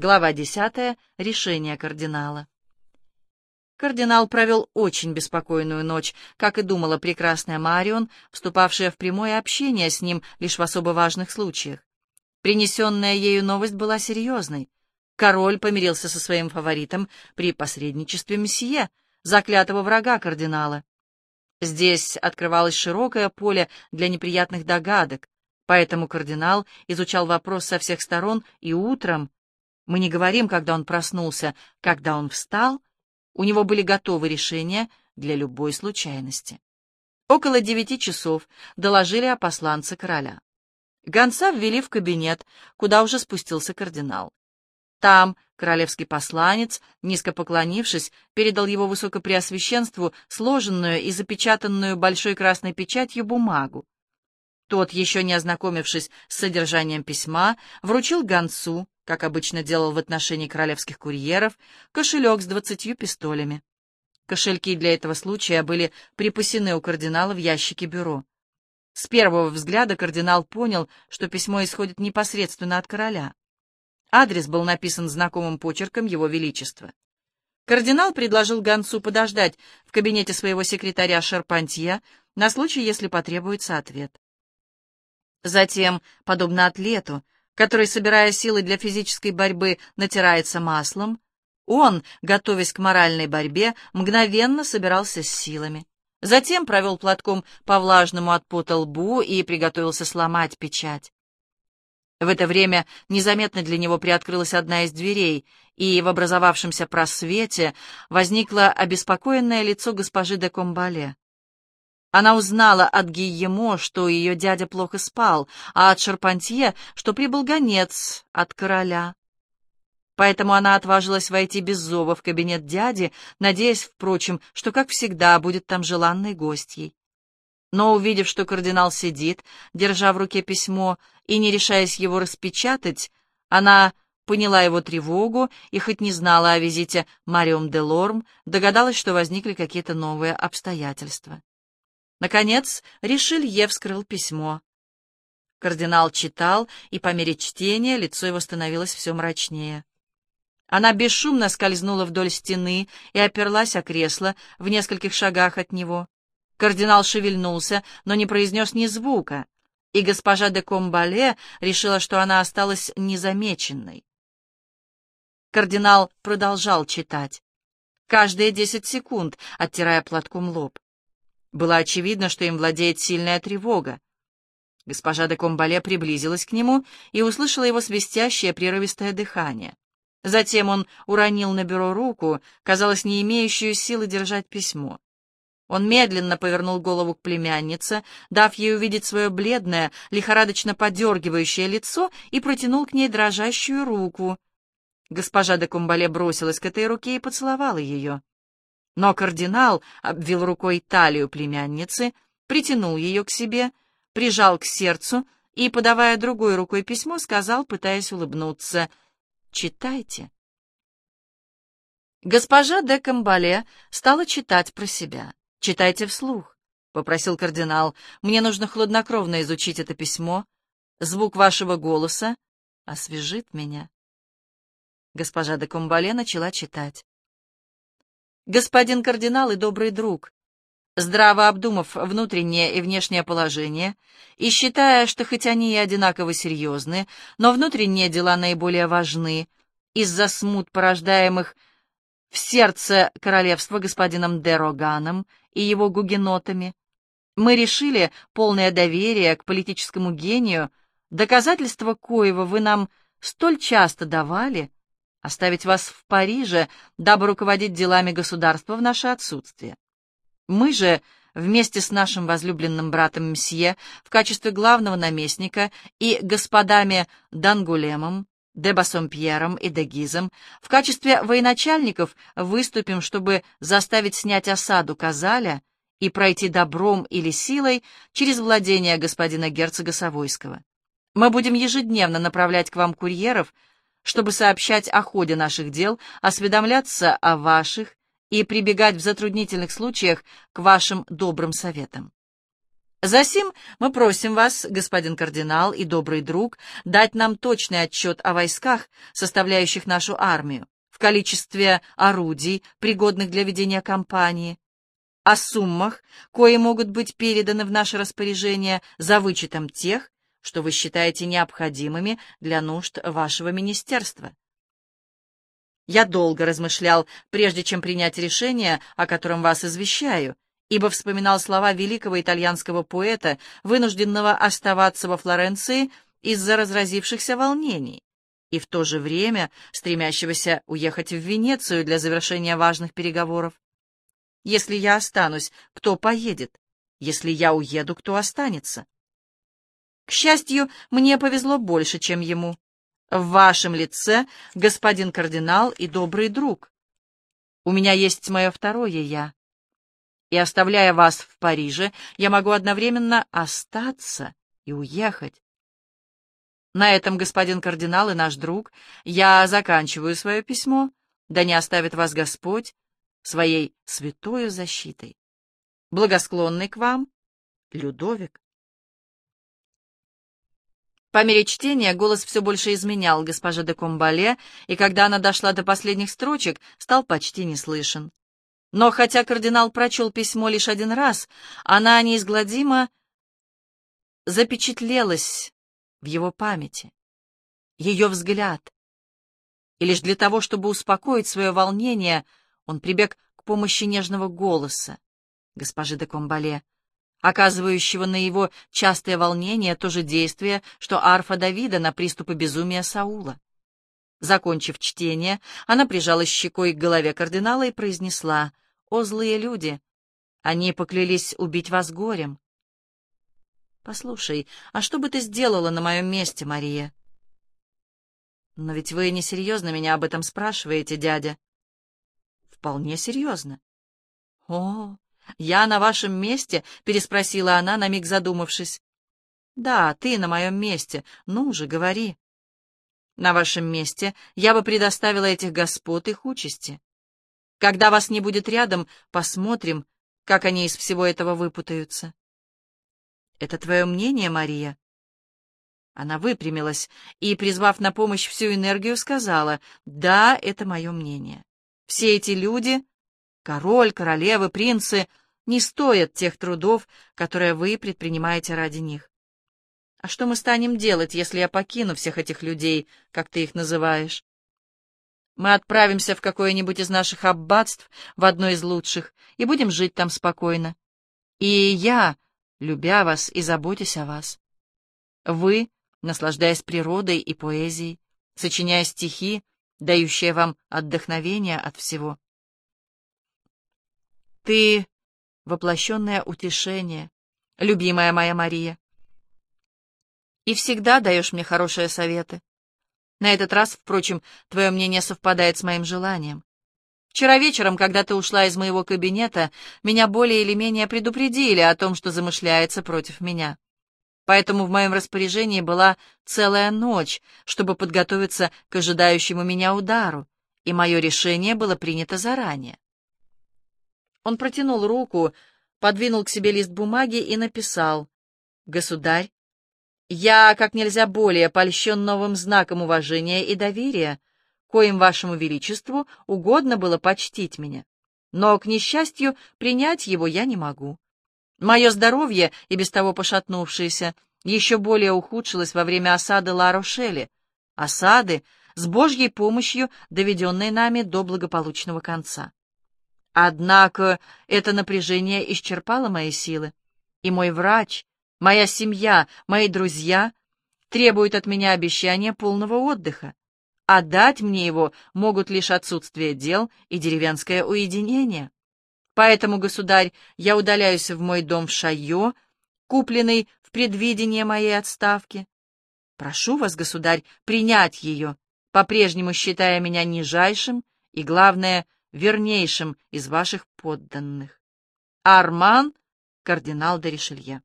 Глава 10. Решение кардинала. Кардинал провел очень беспокойную ночь, как и думала прекрасная Марион, вступавшая в прямое общение с ним лишь в особо важных случаях. Принесенная ею новость была серьезной. Король помирился со своим фаворитом при посредничестве месье, заклятого врага кардинала. Здесь открывалось широкое поле для неприятных догадок, поэтому кардинал изучал вопрос со всех сторон и утром, мы не говорим, когда он проснулся, когда он встал, у него были готовы решения для любой случайности. Около девяти часов доложили о посланце короля. Гонца ввели в кабинет, куда уже спустился кардинал. Там королевский посланец, низко поклонившись, передал его высокопреосвященству сложенную и запечатанную большой красной печатью бумагу. Тот, еще не ознакомившись с содержанием письма, вручил гонцу, как обычно делал в отношении королевских курьеров, кошелек с двадцатью пистолями. Кошельки для этого случая были припасены у кардинала в ящике бюро. С первого взгляда кардинал понял, что письмо исходит непосредственно от короля. Адрес был написан знакомым почерком Его Величества. Кардинал предложил гонцу подождать в кабинете своего секретаря Шарпантье на случай, если потребуется ответ. Затем, подобно атлету, который, собирая силы для физической борьбы, натирается маслом, он, готовясь к моральной борьбе, мгновенно собирался с силами. Затем провел платком по влажному от пота лбу и приготовился сломать печать. В это время незаметно для него приоткрылась одна из дверей, и в образовавшемся просвете возникло обеспокоенное лицо госпожи де Комбале. Она узнала от Гийемо, что ее дядя плохо спал, а от Шарпантье, что прибыл гонец от короля. Поэтому она отважилась войти без зова в кабинет дяди, надеясь, впрочем, что, как всегда, будет там желанной гостьей. Но, увидев, что кардинал сидит, держа в руке письмо и не решаясь его распечатать, она поняла его тревогу и, хоть не знала о визите Мариум де Лорм, догадалась, что возникли какие-то новые обстоятельства. Наконец, Ришелье вскрыл письмо. Кардинал читал, и по мере чтения лицо его становилось все мрачнее. Она бесшумно скользнула вдоль стены и оперлась о кресло в нескольких шагах от него. Кардинал шевельнулся, но не произнес ни звука, и госпожа де Комбале решила, что она осталась незамеченной. Кардинал продолжал читать, каждые десять секунд оттирая платком лоб. Было очевидно, что им владеет сильная тревога. Госпожа де Комбале приблизилась к нему и услышала его свистящее прерывистое дыхание. Затем он уронил на бюро руку, казалось, не имеющую силы держать письмо. Он медленно повернул голову к племяннице, дав ей увидеть свое бледное, лихорадочно подергивающее лицо, и протянул к ней дрожащую руку. Госпожа де Кумбале бросилась к этой руке и поцеловала ее. Но кардинал обвил рукой талию племянницы, притянул ее к себе, прижал к сердцу и, подавая другой рукой письмо, сказал, пытаясь улыбнуться, «Читайте». Госпожа де Камбале стала читать про себя. «Читайте вслух», — попросил кардинал. «Мне нужно хладнокровно изучить это письмо. Звук вашего голоса освежит меня». Госпожа де Камбале начала читать господин кардинал и добрый друг, здраво обдумав внутреннее и внешнее положение и считая, что хоть они и одинаково серьезны, но внутренние дела наиболее важны из-за смут, порождаемых в сердце королевства господином Дероганом и его гугенотами, мы решили полное доверие к политическому гению, доказательства коего вы нам столь часто давали, оставить вас в Париже, дабы руководить делами государства в наше отсутствие. Мы же, вместе с нашим возлюбленным братом Мсье, в качестве главного наместника и господами Дангулемом, де Бассомпьером и де Гизом, в качестве военачальников выступим, чтобы заставить снять осаду Казаля и пройти добром или силой через владение господина герцога Савойского. Мы будем ежедневно направлять к вам курьеров, чтобы сообщать о ходе наших дел, осведомляться о ваших и прибегать в затруднительных случаях к вашим добрым советам. Засим мы просим вас, господин кардинал и добрый друг, дать нам точный отчет о войсках, составляющих нашу армию, в количестве орудий, пригодных для ведения кампании, о суммах, кои могут быть переданы в наше распоряжение за вычетом тех, что вы считаете необходимыми для нужд вашего министерства. Я долго размышлял, прежде чем принять решение, о котором вас извещаю, ибо вспоминал слова великого итальянского поэта, вынужденного оставаться во Флоренции из-за разразившихся волнений, и в то же время стремящегося уехать в Венецию для завершения важных переговоров. Если я останусь, кто поедет? Если я уеду, кто останется? К счастью, мне повезло больше, чем ему. В вашем лице господин кардинал и добрый друг. У меня есть мое второе «я» и, оставляя вас в Париже, я могу одновременно остаться и уехать. На этом, господин кардинал и наш друг, я заканчиваю свое письмо, да не оставит вас Господь своей святою защитой. Благосклонный к вам, Людовик. По мере чтения голос все больше изменял госпоже де Комбале, и когда она дошла до последних строчек, стал почти не слышен. Но хотя кардинал прочел письмо лишь один раз, она неизгладимо запечатлелась в его памяти. Ее взгляд. И лишь для того, чтобы успокоить свое волнение, он прибег к помощи нежного голоса госпожи де Комбале, оказывающего на его частое волнение то же действие, что арфа Давида на приступы безумия Саула. Закончив чтение, она прижалась щекой к голове кардинала и произнесла «О, злые люди! Они поклялись убить вас горем!» «Послушай, а что бы ты сделала на моем месте, Мария?» «Но ведь вы несерьезно меня об этом спрашиваете, дядя». «Вполне серьезно». «О, я на вашем месте?» — переспросила она, на миг задумавшись. «Да, ты на моем месте. Ну же, говори». На вашем месте я бы предоставила этих господ их участи. Когда вас не будет рядом, посмотрим, как они из всего этого выпутаются. Это твое мнение, Мария? Она выпрямилась и, призвав на помощь всю энергию, сказала, «Да, это мое мнение. Все эти люди, король, королевы, принцы, не стоят тех трудов, которые вы предпринимаете ради них. А что мы станем делать, если я покину всех этих людей, как ты их называешь? Мы отправимся в какое-нибудь из наших аббатств, в одно из лучших, и будем жить там спокойно. И я, любя вас и заботясь о вас. Вы, наслаждаясь природой и поэзией, сочиняя стихи, дающие вам отдохновение от всего. Ты — воплощенное утешение, любимая моя Мария и всегда даешь мне хорошие советы. На этот раз, впрочем, твое мнение совпадает с моим желанием. Вчера вечером, когда ты ушла из моего кабинета, меня более или менее предупредили о том, что замышляется против меня. Поэтому в моем распоряжении была целая ночь, чтобы подготовиться к ожидающему меня удару, и мое решение было принято заранее. Он протянул руку, подвинул к себе лист бумаги и написал «Государь, я как нельзя более польщен новым знаком уважения и доверия, коим вашему величеству угодно было почтить меня. Но, к несчастью, принять его я не могу. Мое здоровье, и без того пошатнувшееся, еще более ухудшилось во время осады Ла-Рошели, осады, с Божьей помощью, доведенной нами до благополучного конца. Однако это напряжение исчерпало мои силы, и мой врач, Моя семья, мои друзья требуют от меня обещания полного отдыха, а дать мне его могут лишь отсутствие дел и деревенское уединение. Поэтому, государь, я удаляюсь в мой дом в Шайо, купленный в предвидение моей отставки. Прошу вас, государь, принять ее, по-прежнему считая меня нижайшим и, главное, вернейшим из ваших подданных. Арман, кардинал де Ришелье.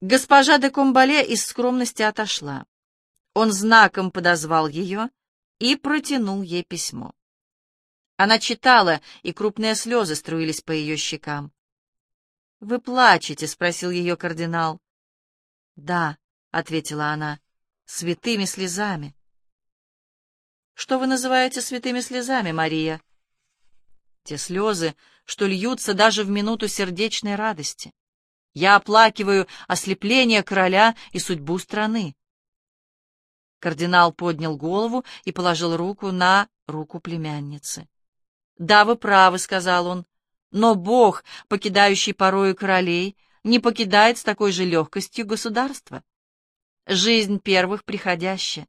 Госпожа де Комбале из скромности отошла. Он знаком подозвал ее и протянул ей письмо. Она читала, и крупные слезы струились по ее щекам. «Вы плачете?» — спросил ее кардинал. «Да», — ответила она, — «святыми слезами». «Что вы называете святыми слезами, Мария?» «Те слезы, что льются даже в минуту сердечной радости. Я оплакиваю ослепление короля и судьбу страны». Кардинал поднял голову и положил руку на руку племянницы. «Да, вы правы», — сказал он, — «но Бог, покидающий порою королей, не покидает с такой же легкостью государства. Жизнь первых приходящая,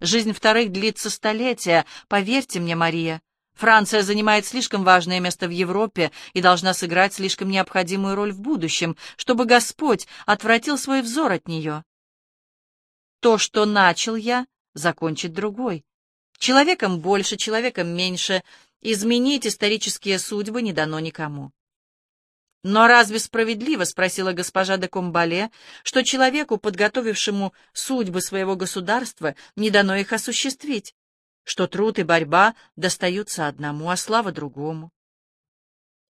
жизнь вторых длится столетия, поверьте мне, Мария. Франция занимает слишком важное место в Европе и должна сыграть слишком необходимую роль в будущем, чтобы Господь отвратил свой взор от нее. То, что начал я, закончит другой. Человеком больше, человеком меньше. Изменить исторические судьбы не дано никому. «Но разве справедливо, — спросила госпожа де Комбале, — что человеку, подготовившему судьбы своего государства, не дано их осуществить, что труд и борьба достаются одному, а слава другому?»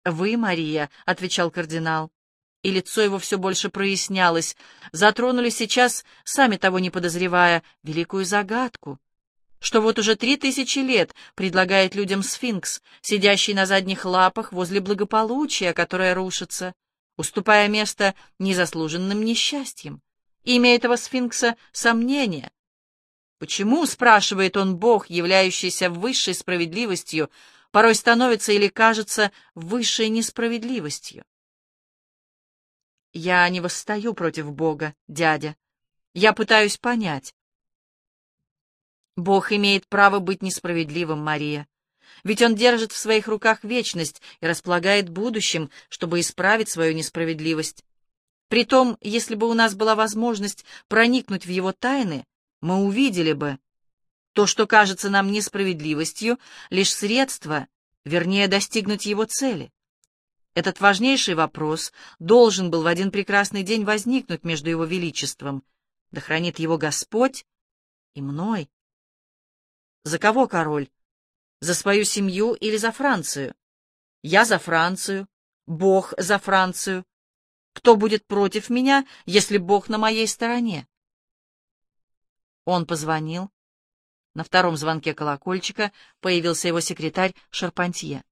«Вы, Мария, — отвечал кардинал, — и лицо его все больше прояснялось, затронули сейчас, сами того не подозревая, великую загадку, что вот уже три тысячи лет предлагает людям сфинкс, сидящий на задних лапах возле благополучия, которое рушится, уступая место незаслуженным несчастьям. Имя этого сфинкса — сомнение. Почему, спрашивает он, Бог, являющийся высшей справедливостью, порой становится или кажется высшей несправедливостью? Я не восстаю против Бога, дядя. Я пытаюсь понять, Бог имеет право быть несправедливым, Мария. Ведь Он держит в своих руках вечность и располагает будущим, чтобы исправить свою несправедливость. Притом, если бы у нас была возможность проникнуть в Его тайны, мы увидели бы, то, что кажется нам несправедливостью, лишь средство, вернее, достигнуть Его цели. Этот важнейший вопрос должен был в один прекрасный день возникнуть между Его Величеством, да хранит Его Господь и мной. За кого король? За свою семью или за Францию? Я за Францию, Бог за Францию. Кто будет против меня, если Бог на моей стороне? Он позвонил. На втором звонке колокольчика появился его секретарь Шарпантье.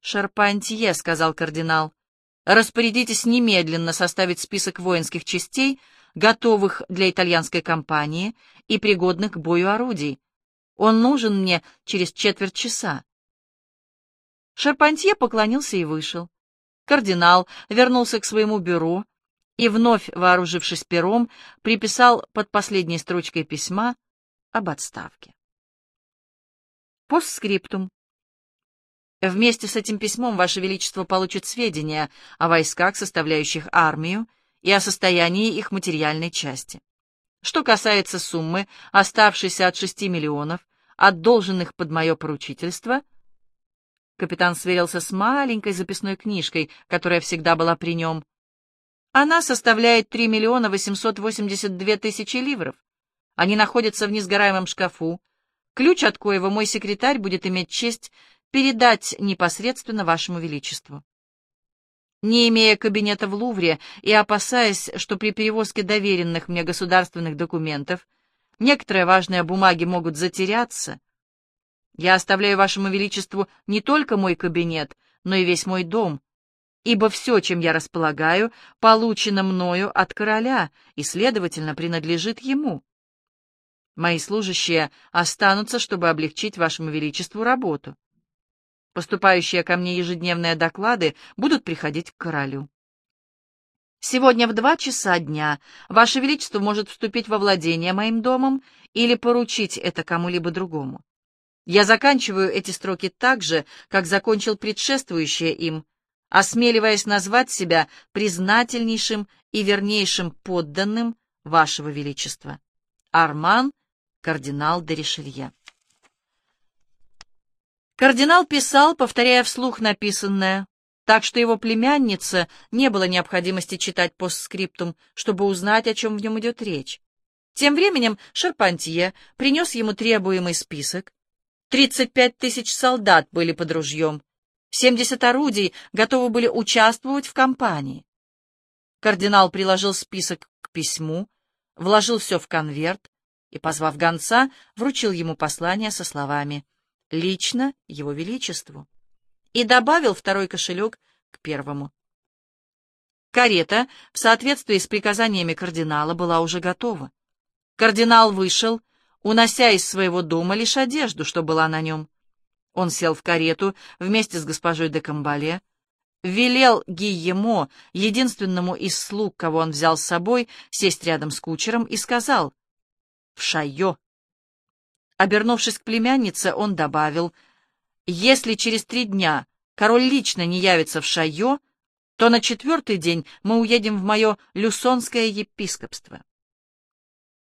«Шарпантье», — сказал кардинал, — «распорядитесь немедленно составить список воинских частей, готовых для итальянской кампании и пригодных к бою орудий, он нужен мне через четверть часа. Шарпантье поклонился и вышел. Кардинал вернулся к своему бюро и, вновь вооружившись пером, приписал под последней строчкой письма об отставке. Постскриптум. Вместе с этим письмом Ваше Величество получит сведения о войсках, составляющих армию, и о состоянии их материальной части. Что касается суммы, оставшейся от шести миллионов, отдолженных под мое поручительство, капитан сверился с маленькой записной книжкой, которая всегда была при нем. Она составляет три миллиона восемьсот восемьдесят две тысячи ливров. Они находятся в несгораемом шкафу, ключ от коего мой секретарь будет иметь честь передать непосредственно вашему величеству. Не имея кабинета в Лувре и опасаясь, что при перевозке доверенных мне государственных документов некоторые важные бумаги могут затеряться, я оставляю вашему величеству не только мой кабинет, но и весь мой дом, ибо все, чем я располагаю, получено мною от короля и, следовательно, принадлежит ему. Мои служащие останутся, чтобы облегчить вашему величеству работу. Поступающие ко мне ежедневные доклады будут приходить к королю. Сегодня в два часа дня Ваше Величество может вступить во владение моим домом или поручить это кому-либо другому. Я заканчиваю эти строки так же, как закончил предшествующее им, осмеливаясь назвать себя признательнейшим и вернейшим подданным Вашего Величества. Арман, кардинал де. Кардинал писал, повторяя вслух написанное, так что его племяннице не было необходимости читать постскриптум, чтобы узнать, о чем в нем идет речь. Тем временем Шарпантье принес ему требуемый список. Тридцать пять тысяч солдат были под ружьем. Семьдесят орудий готовы были участвовать в кампании. Кардинал приложил список к письму, вложил все в конверт и, позвав гонца, вручил ему послание со словами «Лично Его Величеству» и добавил второй кошелек к первому. Карета, в соответствии с приказаниями кардинала, была уже готова. Кардинал вышел, унося из своего дома лишь одежду, что была на нем. Он сел в карету вместе с госпожой де Камбале, велел Гийемо, единственному из слуг, кого он взял с собой, сесть рядом с кучером и сказал «В шайо». Обернувшись к племяннице, он добавил «Если через три дня король лично не явится в шайо, то на четвертый день мы уедем в мое люсонское епископство».